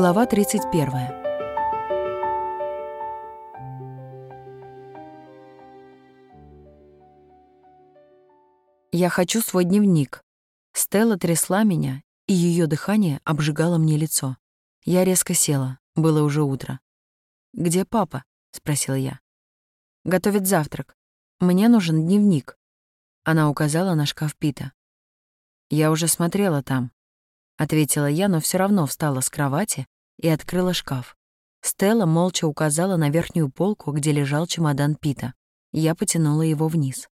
Глава 31. Я хочу свой дневник. Стелла трясла меня, и ее дыхание обжигало мне лицо. Я резко села, было уже утро. «Где папа?» — спросила я. «Готовит завтрак. Мне нужен дневник». Она указала на шкаф Пита. «Я уже смотрела там ответила я, но все равно встала с кровати и открыла шкаф. Стелла молча указала на верхнюю полку, где лежал чемодан Пита. Я потянула его вниз.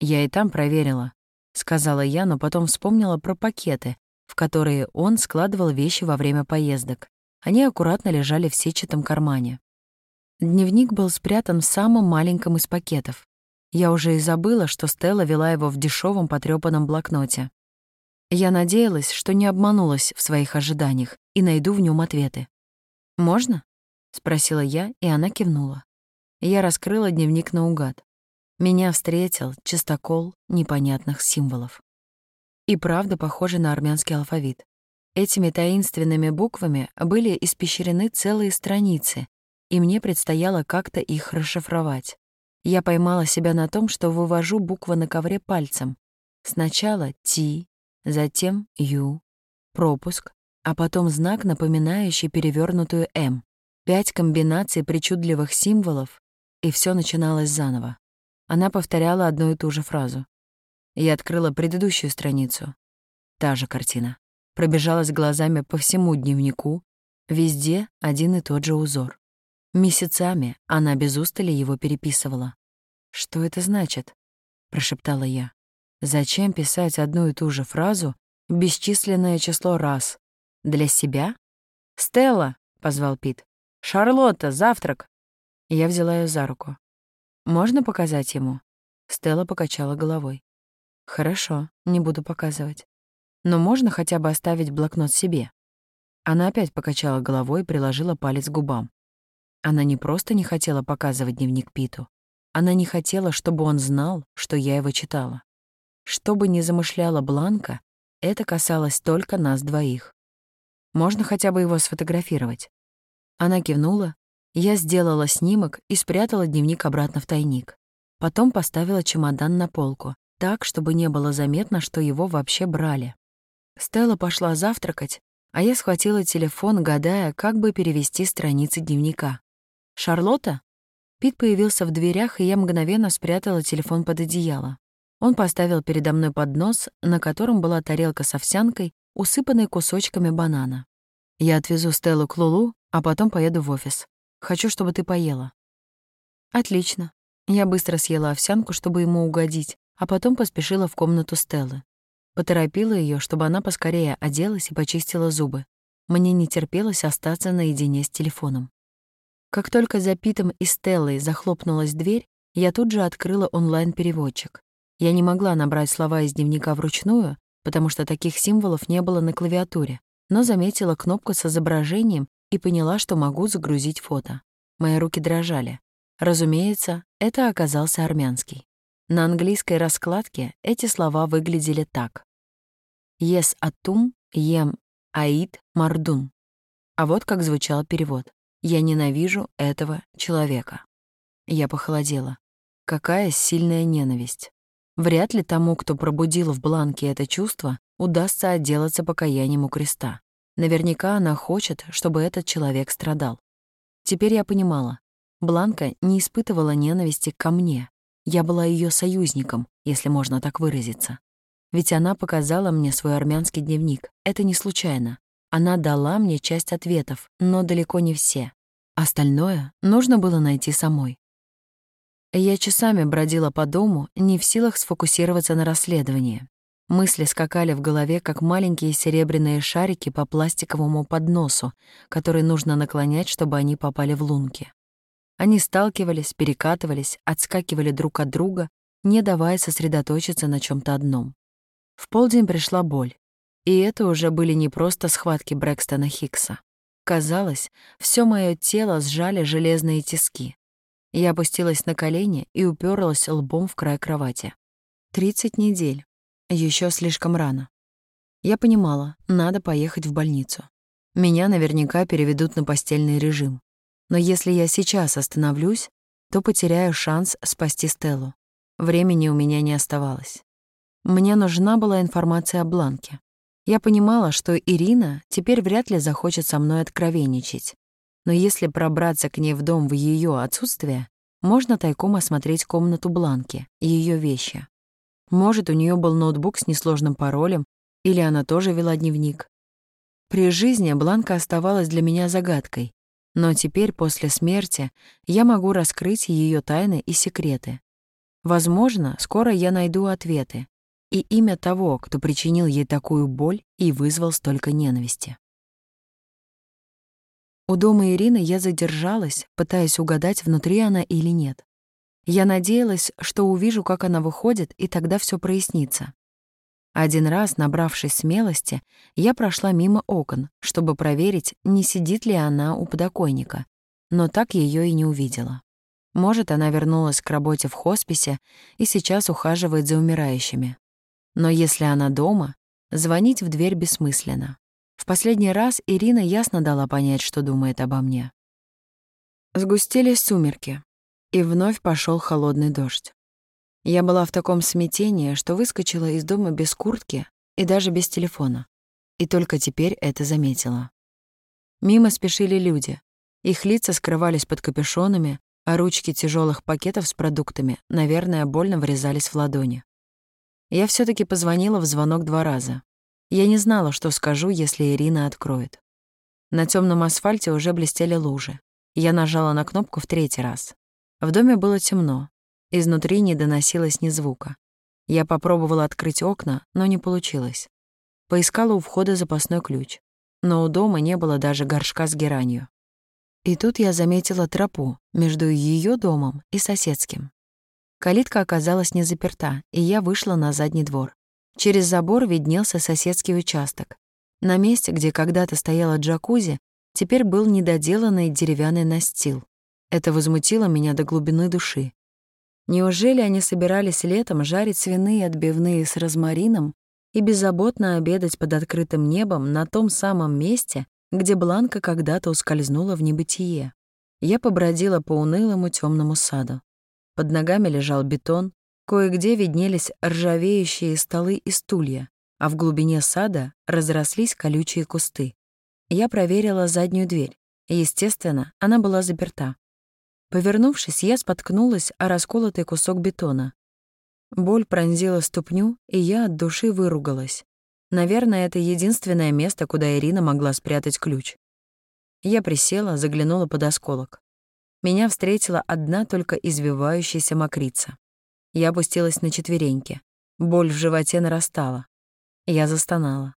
«Я и там проверила», — сказала я, но потом вспомнила про пакеты, в которые он складывал вещи во время поездок. Они аккуратно лежали в сетчатом кармане. Дневник был спрятан в самом маленьком из пакетов. Я уже и забыла, что Стелла вела его в дешевом потрёпанном блокноте. Я надеялась, что не обманулась в своих ожиданиях и найду в нем ответы. «Можно?» — спросила я, и она кивнула. Я раскрыла дневник наугад. Меня встретил чистокол непонятных символов. И правда похожий на армянский алфавит. Этими таинственными буквами были испещрены целые страницы, и мне предстояло как-то их расшифровать. Я поймала себя на том, что вывожу буквы на ковре пальцем. Сначала «ти», затем «Ю», пропуск, а потом знак, напоминающий перевернутую «М». Пять комбинаций причудливых символов, и все начиналось заново. Она повторяла одну и ту же фразу. Я открыла предыдущую страницу. Та же картина. Пробежалась глазами по всему дневнику. Везде один и тот же узор. Месяцами она без устали его переписывала. «Что это значит?» — прошептала я. Зачем писать одну и ту же фразу бесчисленное число раз? Для себя? «Стелла!» — позвал Пит. «Шарлотта, завтрак!» Я взяла ее за руку. «Можно показать ему?» Стелла покачала головой. «Хорошо, не буду показывать. Но можно хотя бы оставить блокнот себе?» Она опять покачала головой и приложила палец к губам. Она не просто не хотела показывать дневник Питу. Она не хотела, чтобы он знал, что я его читала. Что бы ни замышляла Бланка, это касалось только нас двоих. Можно хотя бы его сфотографировать. Она кивнула, я сделала снимок и спрятала дневник обратно в тайник. Потом поставила чемодан на полку, так, чтобы не было заметно, что его вообще брали. Стелла пошла завтракать, а я схватила телефон, гадая, как бы перевести страницы дневника. «Шарлотта?» Пит появился в дверях, и я мгновенно спрятала телефон под одеяло. Он поставил передо мной поднос, на котором была тарелка с овсянкой, усыпанной кусочками банана. «Я отвезу Стеллу к Лулу, а потом поеду в офис. Хочу, чтобы ты поела». «Отлично». Я быстро съела овсянку, чтобы ему угодить, а потом поспешила в комнату Стеллы. Поторопила ее, чтобы она поскорее оделась и почистила зубы. Мне не терпелось остаться наедине с телефоном. Как только за Питом и Стеллой захлопнулась дверь, я тут же открыла онлайн-переводчик. Я не могла набрать слова из дневника вручную, потому что таких символов не было на клавиатуре, но заметила кнопку с изображением и поняла, что могу загрузить фото. Мои руки дрожали. Разумеется, это оказался армянский. На английской раскладке эти слова выглядели так. «Ес атум, ем аид мардун». А вот как звучал перевод. «Я ненавижу этого человека». Я похолодела. Какая сильная ненависть. Вряд ли тому, кто пробудил в Бланке это чувство, удастся отделаться покаянием у креста. Наверняка она хочет, чтобы этот человек страдал. Теперь я понимала. Бланка не испытывала ненависти ко мне. Я была ее союзником, если можно так выразиться. Ведь она показала мне свой армянский дневник. Это не случайно. Она дала мне часть ответов, но далеко не все. Остальное нужно было найти самой. Я часами бродила по дому, не в силах сфокусироваться на расследовании. Мысли скакали в голове, как маленькие серебряные шарики по пластиковому подносу, который нужно наклонять, чтобы они попали в лунки. Они сталкивались, перекатывались, отскакивали друг от друга, не давая сосредоточиться на чем то одном. В полдень пришла боль. И это уже были не просто схватки Брэкстона Хикса. Казалось, все мое тело сжали железные тиски. Я опустилась на колени и уперлась лбом в край кровати. Тридцать недель. Еще слишком рано. Я понимала, надо поехать в больницу. Меня наверняка переведут на постельный режим. Но если я сейчас остановлюсь, то потеряю шанс спасти Стеллу. Времени у меня не оставалось. Мне нужна была информация о Бланке. Я понимала, что Ирина теперь вряд ли захочет со мной откровенничать. Но если пробраться к ней в дом в ее отсутствие, можно тайком осмотреть комнату Бланки и ее вещи. Может, у нее был ноутбук с несложным паролем, или она тоже вела дневник. При жизни Бланка оставалась для меня загадкой, но теперь, после смерти, я могу раскрыть ее тайны и секреты. Возможно, скоро я найду ответы, и имя того, кто причинил ей такую боль и вызвал столько ненависти. У дома Ирины я задержалась, пытаясь угадать, внутри она или нет. Я надеялась, что увижу, как она выходит, и тогда все прояснится. Один раз, набравшись смелости, я прошла мимо окон, чтобы проверить, не сидит ли она у подоконника, но так ее и не увидела. Может, она вернулась к работе в хосписе и сейчас ухаживает за умирающими. Но если она дома, звонить в дверь бессмысленно. В последний раз Ирина ясно дала понять, что думает обо мне. Сгустились сумерки, и вновь пошел холодный дождь. Я была в таком смятении, что выскочила из дома без куртки и даже без телефона. И только теперь это заметила. Мимо спешили люди. Их лица скрывались под капюшонами, а ручки тяжелых пакетов с продуктами, наверное, больно врезались в ладони. Я все таки позвонила в звонок два раза. Я не знала, что скажу, если Ирина откроет. На темном асфальте уже блестели лужи. Я нажала на кнопку в третий раз. В доме было темно. Изнутри не доносилось ни звука. Я попробовала открыть окна, но не получилось. Поискала у входа запасной ключ. Но у дома не было даже горшка с геранью. И тут я заметила тропу между ее домом и соседским. Калитка оказалась не заперта, и я вышла на задний двор. Через забор виднелся соседский участок. На месте, где когда-то стояла джакузи, теперь был недоделанный деревянный настил. Это возмутило меня до глубины души. Неужели они собирались летом жарить свиные отбивные с розмарином и беззаботно обедать под открытым небом на том самом месте, где Бланка когда-то ускользнула в небытие? Я побродила по унылому темному саду. Под ногами лежал бетон, кое-где виднелись ржавеющие столы и стулья, а в глубине сада разрослись колючие кусты. Я проверила заднюю дверь. Естественно, она была заперта. Повернувшись, я споткнулась о расколотый кусок бетона. Боль пронзила ступню, и я от души выругалась. Наверное, это единственное место, куда Ирина могла спрятать ключ. Я присела, заглянула под осколок меня встретила одна только извивающаяся мокрица. Я опустилась на четвереньки. Боль в животе нарастала. Я застонала.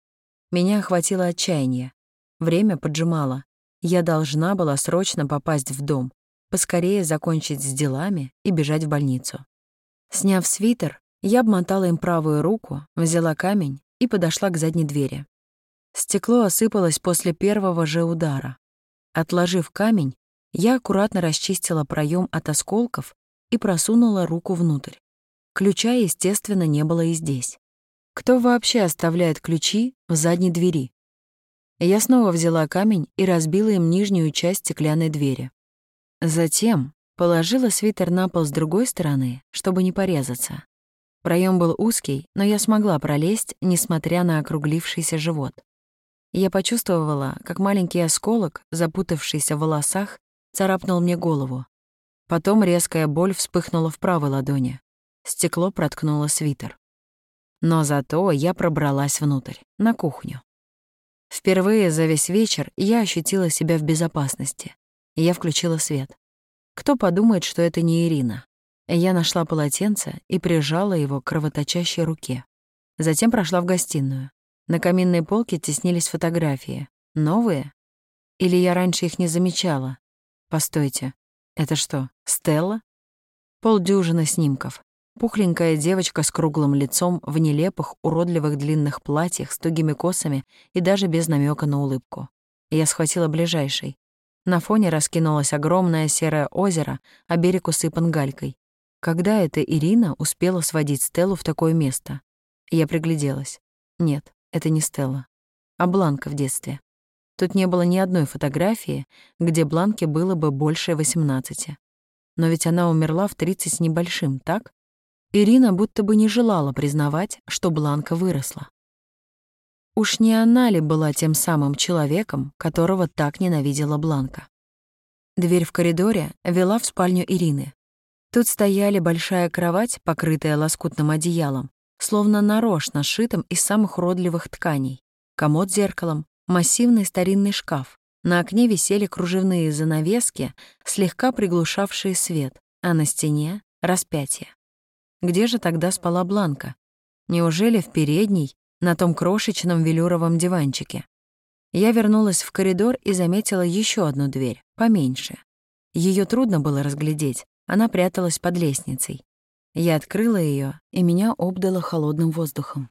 Меня охватило отчаяние. Время поджимало. Я должна была срочно попасть в дом, поскорее закончить с делами и бежать в больницу. Сняв свитер, я обмотала им правую руку, взяла камень и подошла к задней двери. Стекло осыпалось после первого же удара. Отложив камень, я аккуратно расчистила проем от осколков и просунула руку внутрь. Ключа, естественно, не было и здесь. Кто вообще оставляет ключи в задней двери? Я снова взяла камень и разбила им нижнюю часть стеклянной двери. Затем положила свитер на пол с другой стороны, чтобы не порезаться. Проем был узкий, но я смогла пролезть, несмотря на округлившийся живот. Я почувствовала, как маленький осколок, запутавшийся в волосах, царапнул мне голову. Потом резкая боль вспыхнула в правой ладони. Стекло проткнуло свитер. Но зато я пробралась внутрь, на кухню. Впервые за весь вечер я ощутила себя в безопасности. Я включила свет. Кто подумает, что это не Ирина? Я нашла полотенце и прижала его к кровоточащей руке. Затем прошла в гостиную. На каминной полке теснились фотографии. Новые? Или я раньше их не замечала? Постойте, это что, Стелла? Полдюжины снимков. Пухленькая девочка с круглым лицом в нелепых, уродливых длинных платьях с тугими косами и даже без намека на улыбку. Я схватила ближайший. На фоне раскинулось огромное серое озеро, а берег усыпан галькой. Когда это Ирина успела сводить Стеллу в такое место? Я пригляделась. Нет, это не Стелла, а Бланка в детстве. Тут не было ни одной фотографии, где Бланке было бы больше 18. Но ведь она умерла в 30 с небольшим, так? Ирина будто бы не желала признавать, что Бланка выросла. Уж не она ли была тем самым человеком, которого так ненавидела Бланка? Дверь в коридоре вела в спальню Ирины. Тут стояли большая кровать, покрытая лоскутным одеялом, словно нарочно сшитым из самых уродливых тканей, комод с зеркалом, массивный старинный шкаф. На окне висели кружевные занавески, слегка приглушавшие свет, а на стене — распятие. Где же тогда спала Бланка? Неужели в передней, на том крошечном велюровом диванчике? Я вернулась в коридор и заметила еще одну дверь, поменьше. Ее трудно было разглядеть, она пряталась под лестницей. Я открыла ее, и меня обдало холодным воздухом.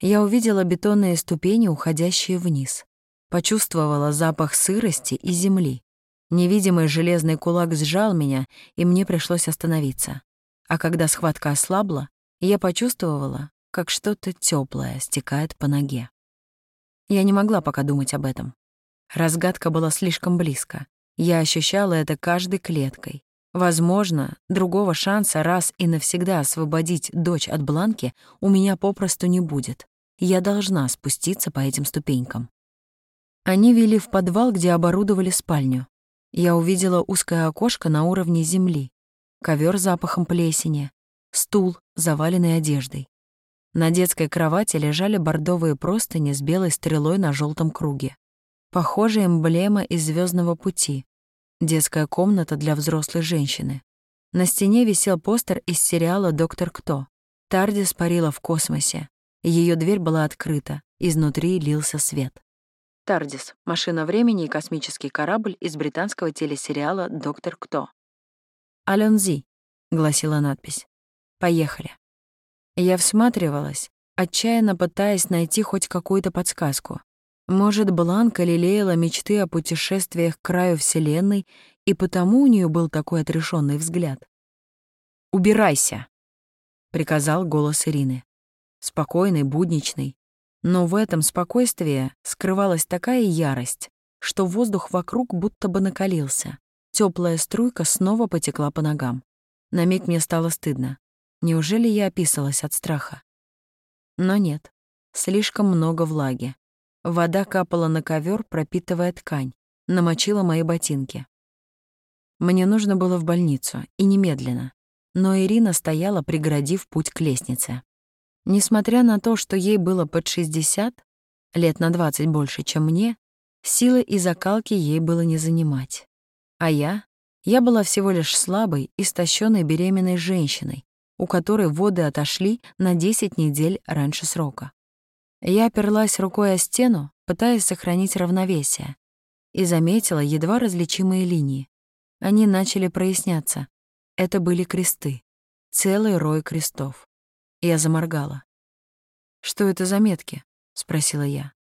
Я увидела бетонные ступени, уходящие вниз. Почувствовала запах сырости и земли. Невидимый железный кулак сжал меня, и мне пришлось остановиться. А когда схватка ослабла, я почувствовала, как что-то теплое стекает по ноге. Я не могла пока думать об этом. Разгадка была слишком близко. Я ощущала это каждой клеткой. Возможно, другого шанса раз и навсегда освободить дочь от Бланки у меня попросту не будет. Я должна спуститься по этим ступенькам. Они вели в подвал, где оборудовали спальню. Я увидела узкое окошко на уровне земли, ковер запахом плесени, стул, заваленный одеждой. На детской кровати лежали бордовые простыни с белой стрелой на желтом круге. Похожая эмблема из звездного пути. Детская комната для взрослой женщины. На стене висел постер из сериала «Доктор Кто». Тардис парила в космосе. Ее дверь была открыта, изнутри лился свет. Тардис — машина времени и космический корабль из британского телесериала «Доктор Кто». «Алензи», — гласила надпись. «Поехали». Я всматривалась, отчаянно пытаясь найти хоть какую-то подсказку. Может, Бланка лелеяла мечты о путешествиях к краю Вселенной, и потому у нее был такой отрешенный взгляд. «Убирайся», — приказал голос Ирины спокойный, будничный. Но в этом спокойствии скрывалась такая ярость, что воздух вокруг будто бы накалился. Теплая струйка снова потекла по ногам. На миг мне стало стыдно. Неужели я описалась от страха? Но нет. Слишком много влаги. Вода капала на ковер, пропитывая ткань, намочила мои ботинки. Мне нужно было в больницу, и немедленно. Но Ирина стояла, преградив путь к лестнице. Несмотря на то, что ей было под 60, лет на 20 больше, чем мне, силы и закалки ей было не занимать. А я? Я была всего лишь слабой, истощенной беременной женщиной, у которой воды отошли на 10 недель раньше срока. Я оперлась рукой о стену, пытаясь сохранить равновесие, и заметила едва различимые линии. Они начали проясняться. Это были кресты. Целый рой крестов. Я заморгала. «Что это за метки?» — спросила я.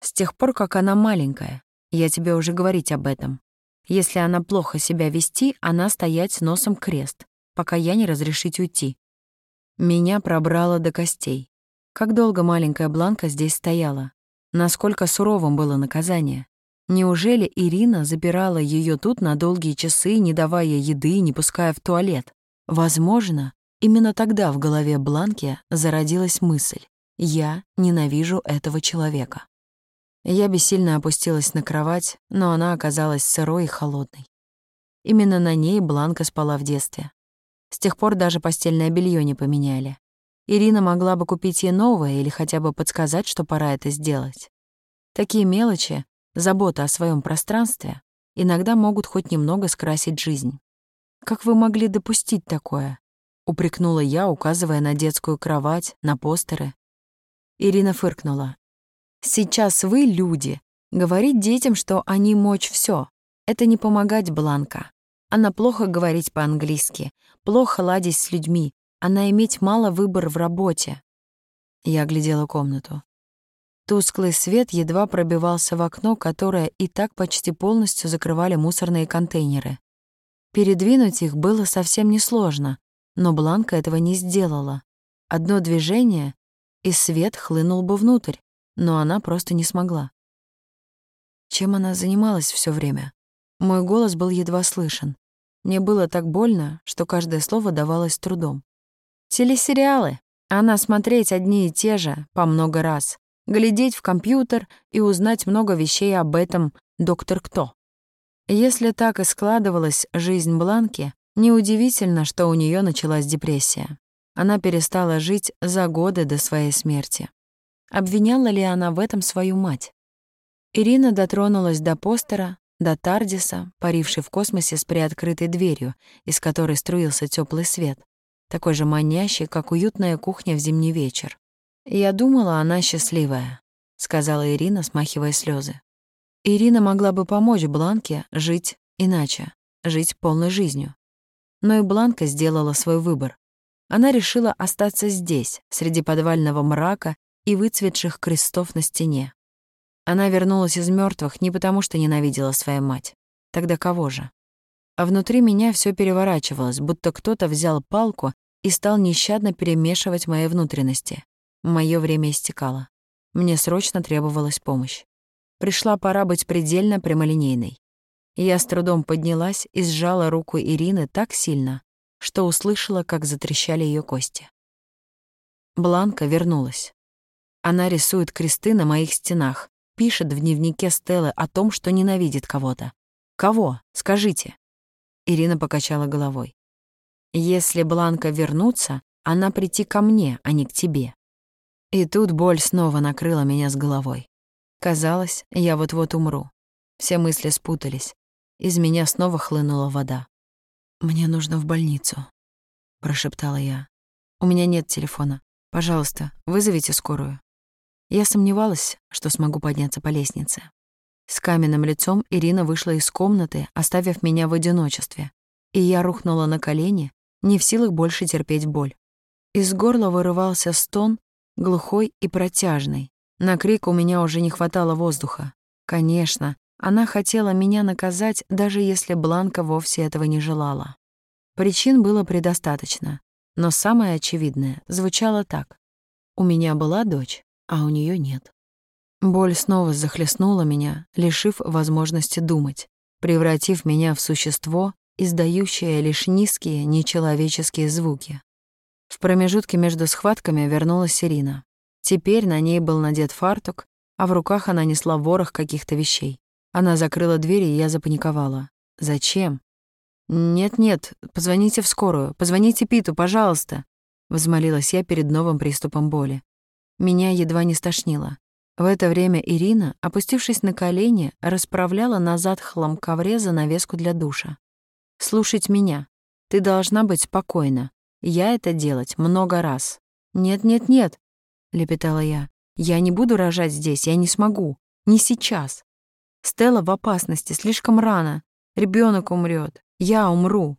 «С тех пор, как она маленькая. Я тебе уже говорить об этом. Если она плохо себя вести, она стоять носом крест, пока я не разрешить уйти». Меня пробрало до костей. Как долго маленькая Бланка здесь стояла? Насколько суровым было наказание? Неужели Ирина забирала ее тут на долгие часы, не давая еды, не пуская в туалет? Возможно, Именно тогда в голове Бланки зародилась мысль «Я ненавижу этого человека». Я бессильно опустилась на кровать, но она оказалась сырой и холодной. Именно на ней Бланка спала в детстве. С тех пор даже постельное белье не поменяли. Ирина могла бы купить ей новое или хотя бы подсказать, что пора это сделать. Такие мелочи, забота о своем пространстве, иногда могут хоть немного скрасить жизнь. Как вы могли допустить такое? упрекнула я, указывая на детскую кровать, на постеры. Ирина фыркнула. Сейчас вы люди. Говорить детям, что они мочь все. Это не помогать Бланка. Она плохо говорить по-английски, плохо ладить с людьми, она иметь мало выбор в работе. Я оглядела комнату. Тусклый свет едва пробивался в окно, которое и так почти полностью закрывали мусорные контейнеры. Передвинуть их было совсем несложно, но Бланка этого не сделала. Одно движение, и свет хлынул бы внутрь, но она просто не смогла. Чем она занималась все время? Мой голос был едва слышен. Мне было так больно, что каждое слово давалось трудом. Телесериалы. Она смотреть одни и те же по много раз. Глядеть в компьютер и узнать много вещей об этом доктор Кто. Если так и складывалась жизнь Бланки, неудивительно, что у нее началась депрессия. Она перестала жить за годы до своей смерти. Обвиняла ли она в этом свою мать? Ирина дотронулась до постера, до Тардиса, парившей в космосе с приоткрытой дверью, из которой струился теплый свет, такой же манящий, как уютная кухня в зимний вечер. «Я думала, она счастливая», — сказала Ирина, смахивая слезы. Ирина могла бы помочь Бланке жить иначе, жить полной жизнью. Но и Бланка сделала свой выбор. Она решила остаться здесь, среди подвального мрака и выцветших крестов на стене. Она вернулась из мертвых не потому, что ненавидела свою мать. Тогда кого же? А внутри меня все переворачивалось, будто кто-то взял палку и стал нещадно перемешивать мои внутренности. Мое время истекало. Мне срочно требовалась помощь. Пришла пора быть предельно прямолинейной. Я с трудом поднялась и сжала руку Ирины так сильно, что услышала, как затрещали ее кости. Бланка вернулась. Она рисует кресты на моих стенах, пишет в дневнике Стеллы о том, что ненавидит кого-то. Кого? Скажите. Ирина покачала головой. Если Бланка вернуться, она прийти ко мне, а не к тебе. И тут боль снова накрыла меня с головой. Казалось, я вот-вот умру. Все мысли спутались. Из меня снова хлынула вода. «Мне нужно в больницу», — прошептала я. «У меня нет телефона. Пожалуйста, вызовите скорую». Я сомневалась, что смогу подняться по лестнице. С каменным лицом Ирина вышла из комнаты, оставив меня в одиночестве, и я рухнула на колени, не в силах больше терпеть боль. Из горла вырывался стон, глухой и протяжный, на крик у меня уже не хватало воздуха. Конечно, она хотела меня наказать, даже если Бланка вовсе этого не желала. Причин было предостаточно, но самое очевидное звучало так. У меня была дочь, а у нее нет. Боль снова захлестнула меня, лишив возможности думать, превратив меня в существо, издающее лишь низкие, нечеловеческие звуки. В промежутке между схватками вернулась Ирина. Теперь на ней был надет фартук, а в руках она несла ворох каких-то вещей. Она закрыла дверь, и я запаниковала. «Зачем?» «Нет-нет, позвоните в скорую, позвоните Питу, пожалуйста», — взмолилась я перед новым приступом боли. Меня едва не стошнило. В это время Ирина, опустившись на колени, расправляла назад хлам ковре занавеску для душа. «Слушать меня. Ты должна быть спокойна. Я это делать много раз. Нет-нет-нет, лепетала я. «Я не буду рожать здесь, я не смогу. Не сейчас. Стелла в опасности, слишком рано. Ребенок умрет. Я умру».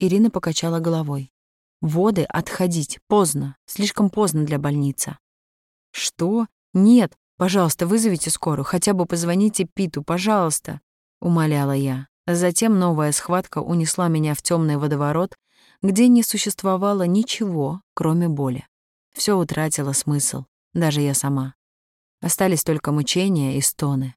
Ирина покачала головой. «Воды отходить. Поздно. Слишком поздно для больницы». «Что? Нет. Пожалуйста, вызовите скорую. Хотя бы позвоните Питу, пожалуйста», — умоляла я. Затем новая схватка унесла меня в темный водоворот, где не существовало ничего, кроме боли. Все утратило смысл, даже я сама. Остались только мучения и стоны.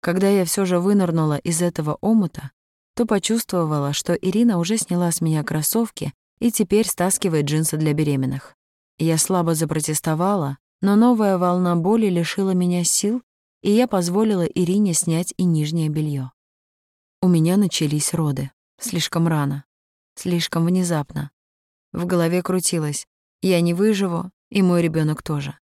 Когда я все же вынырнула из этого омута, то почувствовала, что Ирина уже сняла с меня кроссовки и теперь стаскивает джинсы для беременных. Я слабо запротестовала, но новая волна боли лишила меня сил, и я позволила Ирине снять и нижнее белье. У меня начались роды. Слишком рано. Слишком внезапно. В голове крутилось. Я не выживу, и мой ребенок тоже.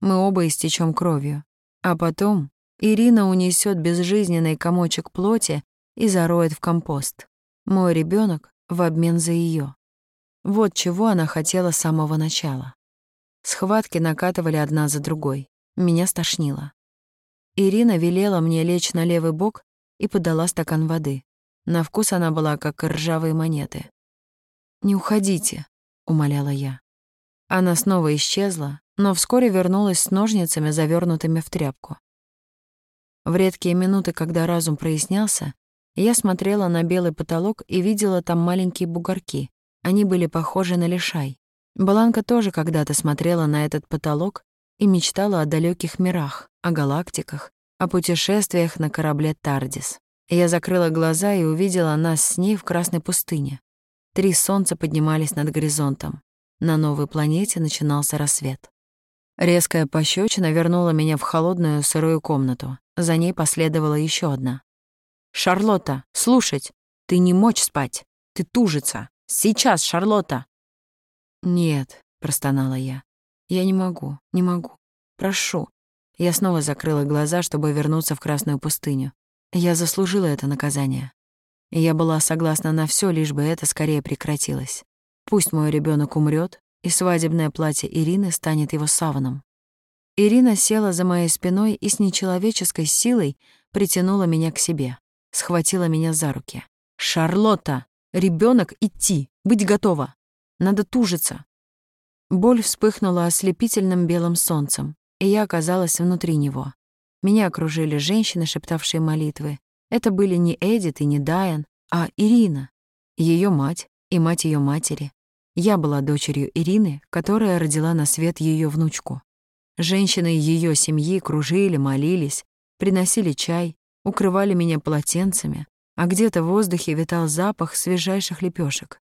Мы оба истечем кровью. А потом Ирина унесет безжизненный комочек плоти и зароет в компост. Мой ребенок в обмен за ее. Вот чего она хотела с самого начала. Схватки накатывали одна за другой. Меня стошнило. Ирина велела мне лечь на левый бок и подала стакан воды. На вкус она была как ржавые монеты. «Не уходите», — умоляла я. Она снова исчезла, но вскоре вернулась с ножницами, завернутыми в тряпку. В редкие минуты, когда разум прояснялся, я смотрела на белый потолок и видела там маленькие бугорки. Они были похожи на лишай. Баланка тоже когда-то смотрела на этот потолок и мечтала о далеких мирах, о галактиках, о путешествиях на корабле «Тардис». Я закрыла глаза и увидела нас с ней в Красной пустыне. Три солнца поднимались над горизонтом. На новой планете начинался рассвет. Резкая пощечина вернула меня в холодную сырую комнату. За ней последовала еще одна. «Шарлотта, слушать! Ты не мочь спать! Ты тужица! Сейчас, Шарлотта!» «Нет», — простонала я. «Я не могу, не могу. Прошу». Я снова закрыла глаза, чтобы вернуться в Красную пустыню. Я заслужила это наказание. Я была согласна на все, лишь бы это скорее прекратилось. Пусть мой ребенок умрет, и свадебное платье Ирины станет его саваном. Ирина села за моей спиной и с нечеловеческой силой притянула меня к себе, схватила меня за руки. «Шарлотта! ребенок идти! Быть готова! Надо тужиться!» Боль вспыхнула ослепительным белым солнцем, и я оказалась внутри него. Меня окружили женщины, шептавшие молитвы. Это были не Эдит и не Дайан, а Ирина, ее мать и мать ее матери. Я была дочерью Ирины, которая родила на свет ее внучку. Женщины ее семьи кружили, молились, приносили чай, укрывали меня полотенцами, а где-то в воздухе витал запах свежайших лепешек.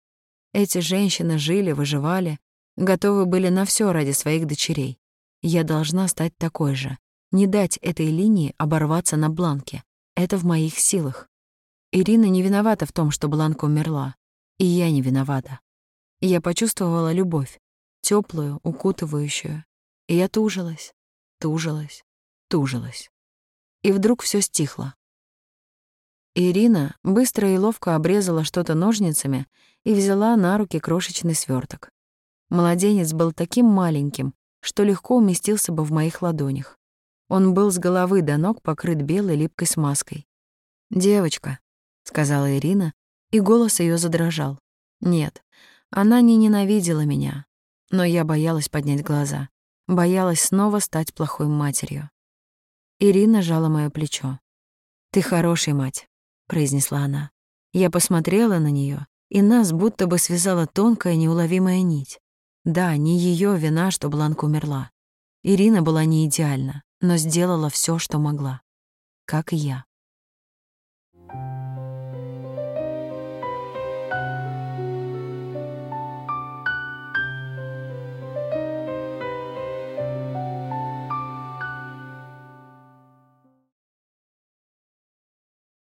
Эти женщины жили, выживали, готовы были на все ради своих дочерей. Я должна стать такой же, не дать этой линии оборваться на бланке. Это в моих силах. Ирина не виновата в том, что Бланка умерла. И я не виновата. Я почувствовала любовь, теплую, укутывающую. И я тужилась, тужилась, тужилась. И вдруг все стихло. Ирина быстро и ловко обрезала что-то ножницами и взяла на руки крошечный сверток. Младенец был таким маленьким, что легко уместился бы в моих ладонях. Он был с головы до ног покрыт белой липкой смазкой. «Девочка», — сказала Ирина, и голос ее задрожал. «Нет, она не ненавидела меня, но я боялась поднять глаза, боялась снова стать плохой матерью. Ирина жала моё плечо. «Ты хорошая мать», — произнесла она. Я посмотрела на неё, и нас будто бы связала тонкая неуловимая нить. Да, не её вина, что Бланка умерла. Ирина была не идеальна, но сделала всё, что могла. Как и я.